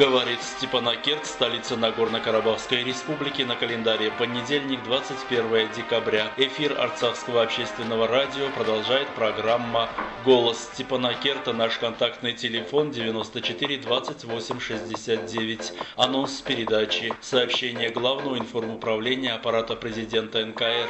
Говорит Степанакерт, столица Нагорно-Карабахской республики, на календаре понедельник, 21 декабря. Эфир Арцахского общественного радио продолжает программа «Голос Степанакерта». Наш контактный телефон 94 28 69. Анонс передачи. Сообщение Главного информуправления аппарата президента НКР.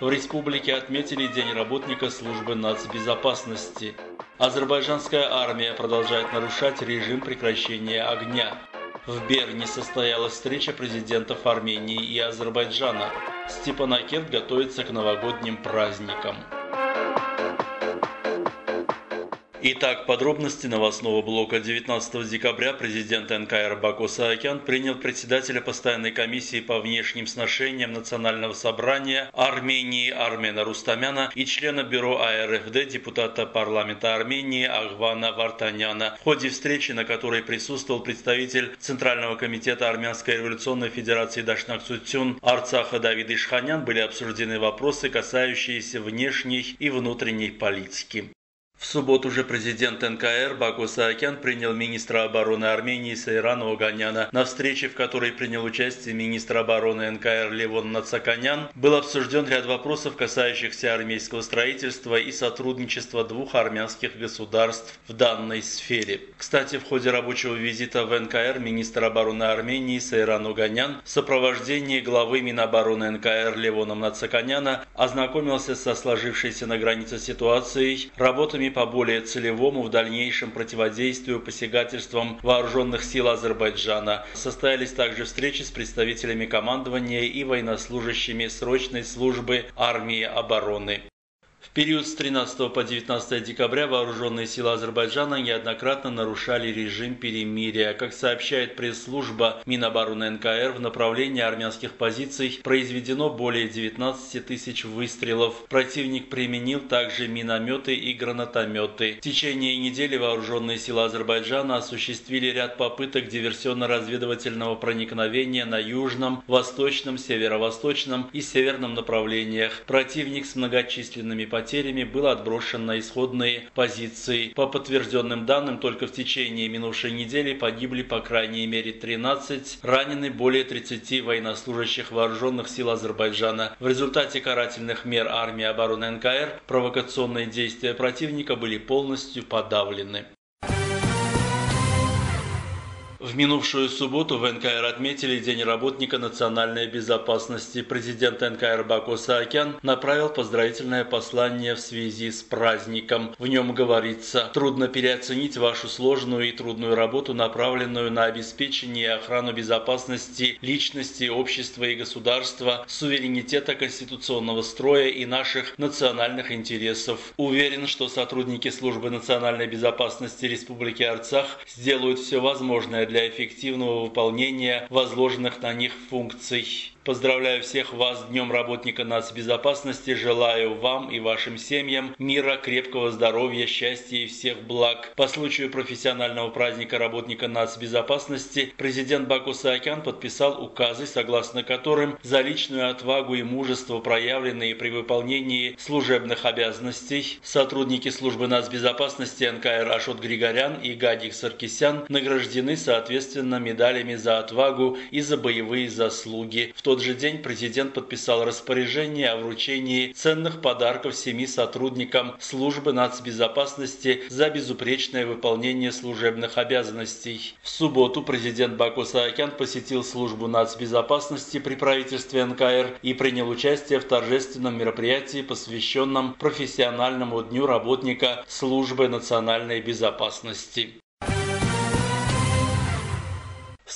В республике отметили День работника службы нацбезопасности. Азербайджанская армия продолжает нарушать режим прекращения огня. В Берне состоялась встреча президентов Армении и Азербайджана. Степанакерт готовится к новогодним праздникам. Итак, подробности новостного блока 19 декабря президент НКР Баку Саакян принял председателя постоянной комиссии по внешним сношениям Национального собрания Армении Армена Рустамяна и члена бюро АРФД депутата парламента Армении Ахвана Вартаняна. В ходе встречи, на которой присутствовал представитель Центрального комитета Армянской революционной федерации Дашнак Цутюн Арцаха Давид Ишханян, были обсуждены вопросы, касающиеся внешней и внутренней политики. В субботу же президент НКР Баку Саакян принял министра обороны Армении Сайрана Оганяна. На встрече, в которой принял участие министр обороны НКР Левон Нацаканян, был обсужден ряд вопросов, касающихся армейского строительства и сотрудничества двух армянских государств в данной сфере. Кстати, в ходе рабочего визита в НКР министр обороны Армении Сайран Оганян в сопровождении главы Минобороны НКР Левоном Нацаканяна ознакомился со сложившейся на границе ситуацией, работами по более целевому в дальнейшем противодействию посягательствам вооруженных сил Азербайджана. Состоялись также встречи с представителями командования и военнослужащими срочной службы армии обороны. В период с 13 по 19 декабря вооруженные силы Азербайджана неоднократно нарушали режим перемирия. Как сообщает пресс-служба Минобороны НКР, в направлении армянских позиций произведено более 19 тысяч выстрелов. Противник применил также минометы и гранатометы. В течение недели вооруженные силы Азербайджана осуществили ряд попыток диверсионно-разведывательного проникновения на южном, восточном, северо-восточном и северном направлениях. Противник с многочисленными потерями был отброшен на исходные позиции. По подтвержденным данным, только в течение минувшей недели погибли по крайней мере 13, ранены более 30 военнослужащих вооруженных сил Азербайджана. В результате карательных мер армии обороны НКР провокационные действия противника были полностью подавлены. В минувшую субботу в НКР отметили День работника национальной безопасности. Президент НКР Баку Саакян направил поздравительное послание в связи с праздником. В нем говорится, трудно переоценить вашу сложную и трудную работу, направленную на обеспечение и охрану безопасности личности, общества и государства, суверенитета конституционного строя и наших национальных интересов. Уверен, что сотрудники Службы национальной безопасности Республики Арцах сделают все возможное для для эффективного выполнения возложенных на них функций. Поздравляю всех вас с Днем работника нацбезопасности. Желаю вам и вашим семьям мира, крепкого здоровья, счастья и всех благ. По случаю профессионального праздника работника нацбезопасности президент Баку Саакян подписал указы, согласно которым за личную отвагу и мужество, проявленные при выполнении служебных обязанностей, сотрудники службы нацбезопасности НКР Ашот Григорян и Гадик Саркисян награждены соответственно медалями за отвагу и за боевые заслуги. В то тот же день президент подписал распоряжение о вручении ценных подарков семи сотрудникам службы нацбезопасности за безупречное выполнение служебных обязанностей. В субботу президент Баку Саакян посетил службу нацбезопасности при правительстве НКР и принял участие в торжественном мероприятии, посвященном профессиональному дню работника службы национальной безопасности.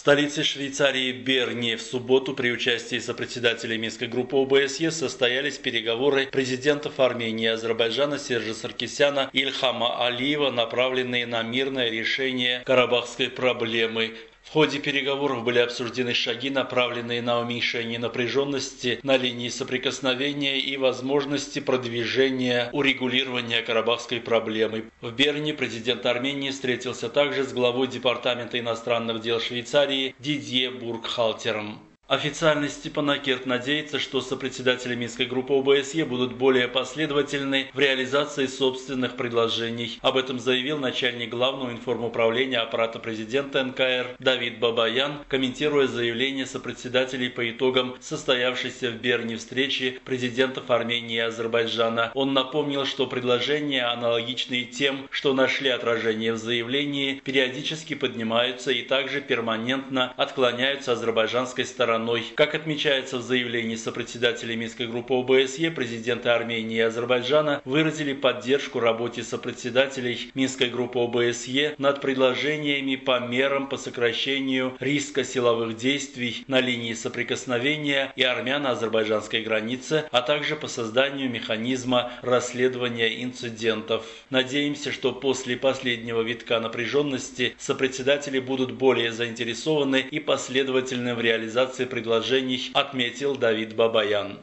Столице Швейцарии Берне в субботу при участии сопредседателей Минской группы ОБСЕ состоялись переговоры президентов Армении и Азербайджана Сержа Саркисяна и Ильхама Алиева, направленные на мирное решение карабахской проблемы. В ходе переговоров были обсуждены шаги, направленные на уменьшение напряженности на линии соприкосновения и возможности продвижения урегулирования карабахской проблемы. В Берне президент Армении встретился также с главой Департамента иностранных дел Швейцарии Дидье Бургхалтером. Официальный Степанакерт надеется, что сопредседатели Минской группы ОБСЕ будут более последовательны в реализации собственных предложений. Об этом заявил начальник главного информуправления аппарата президента НКР Давид Бабаян, комментируя заявление сопредседателей по итогам состоявшейся в Берне встречи президентов Армении и Азербайджана. Он напомнил, что предложения, аналогичные тем, что нашли отражение в заявлении, периодически поднимаются и также перманентно отклоняются азербайджанской стороной стороной. Как отмечается в заявлении сопредседателей Минской группы ОБСЕ, президенты Армении и Азербайджана выразили поддержку работе сопредседателей Минской группы ОБСЕ над предложениями по мерам по сокращению риска силовых действий на линии соприкосновения и армяно-азербайджанской границы, а также по созданию механизма расследования инцидентов. Надеемся, что после последнего витка напряженности сопредседатели будут более заинтересованы и последовательны в реализации предложений, отметил Давид Бабаян.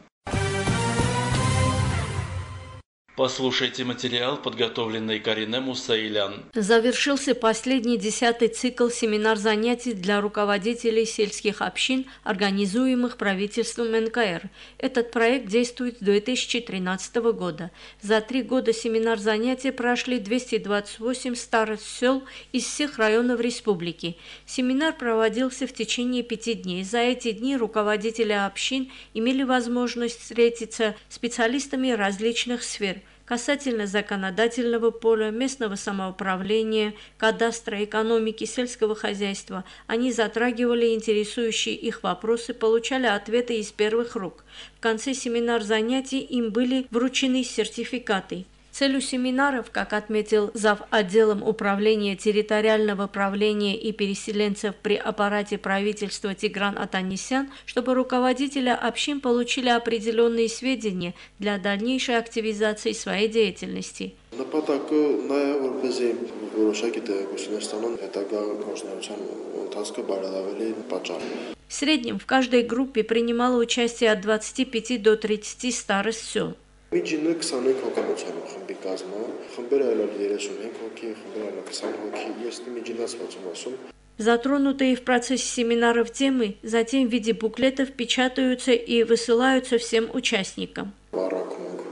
Послушайте материал, подготовленный Карине Мусаилян. Завершился последний десятый цикл семинар занятий для руководителей сельских общин, организуемых правительством НКР. Этот проект действует с 2013 года. За три года семинар занятий прошли 228 старых сел из всех районов республики. Семинар проводился в течение пяти дней. За эти дни руководители общин имели возможность встретиться с специалистами различных сфер – касательно законодательного поля, местного самоуправления, кадастра, экономики, сельского хозяйства. Они затрагивали интересующие их вопросы, получали ответы из первых рук. В конце семинар занятий им были вручены сертификаты. Целью семинаров, как отметил зав. отделом управления территориального правления и переселенцев при аппарате правительства Тигран Атанисян, чтобы руководители общин получили определенные сведения для дальнейшей активизации своей деятельности. Նպատակը նաև որպեսզի որոշակի տեղեկություն ստանան հետագա գործունեության ընթացքը բարելավելի պատճառ։ В среднем в каждой группе принимало участие от 25 до 30 старост сел. Միջինը 25 հոգանոցանով խմբի կազմը, խմբերը այլ 35 հոգի, խմբերը այլ 20 հոգի, ես միջինացված եմ ասում։ Затронутые в процессе семинаров темы затем в виде буклетов печатаются и высылаются всем участникам.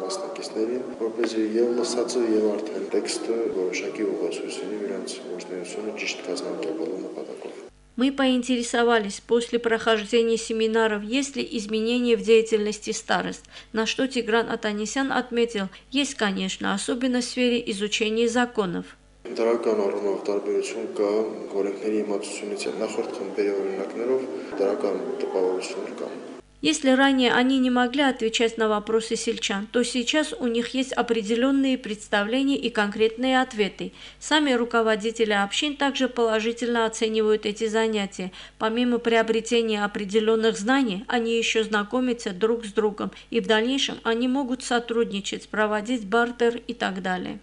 մասնակիցներին, որպեսզի եւ լսածը եւ արդեն տեքստը որոշակի ուղղացույց ունի իրենց գործունեությունը ճիշտ կազմակերպելու նպատակով։ Мы поинтересовались после прохождения семинаров, есть ли изменения в деятельности старост, на что Тигран Атанисян отметил, есть, конечно, особенно в сфере изучения законов. Դրական առումով տարբերություն կա օրենքների իմացությունից նախորդ խմբերի օրինակներով դրական տպավորություններ կան։ если ранее они не могли отвечать на вопросы сельчан, то сейчас у них есть определенные представления и конкретные ответы. Сами руководители общин также положительно оценивают эти занятия. Помимо приобретения определенных знаний, они еще знакомятся друг с другом, и в дальнейшем они могут сотрудничать, проводить бартер и так далее.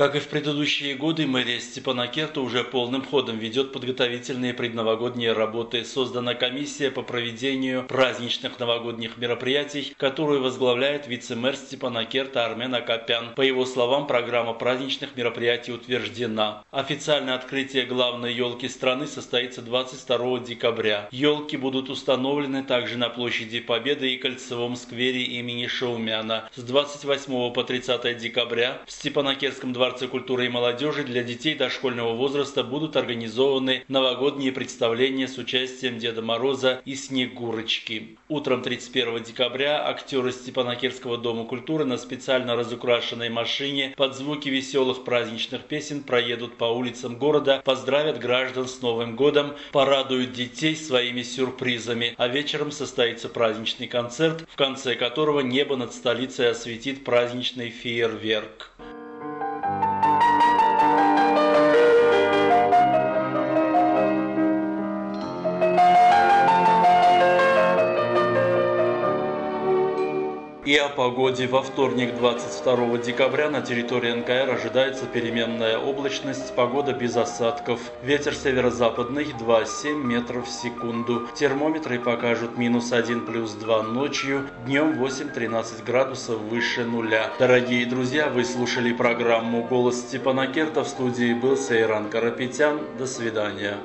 Как и в предыдущие годы, мэрия Степанакерта уже полным ходом ведет подготовительные предновогодние работы. Создана комиссия по проведению праздничных новогодних мероприятий, которую возглавляет вице-мэр Степанакерта Армен Акопян. По его словам, программа праздничных мероприятий утверждена. Официальное открытие главной елки страны состоится 22 декабря. Елки будут установлены также на площади Победы и Кольцевом сквере имени Шаумяна. С 28 по 30 декабря в Степанакерском дворце Дворце культуры и молодежи для детей дошкольного возраста будут организованы новогодние представления с участием Деда Мороза и Снегурочки. Утром 31 декабря актеры Степанакерского дома культуры на специально разукрашенной машине под звуки веселых праздничных песен проедут по улицам города, поздравят граждан с Новым годом, порадуют детей своими сюрпризами, а вечером состоится праздничный концерт, в конце которого небо над столицей осветит праздничный фейерверк. И о погоде. Во вторник, 22 декабря, на территории НКР ожидается переменная облачность, погода без осадков. Ветер северо-западный 2,7 метров в секунду. Термометры покажут минус 1 плюс 2 ночью, днем 8-13 градусов выше нуля. Дорогие друзья, вы слушали программу «Голос Степана Керта». В студии был Сейран Карапетян. До свидания.